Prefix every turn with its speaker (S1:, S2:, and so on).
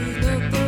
S1: Todo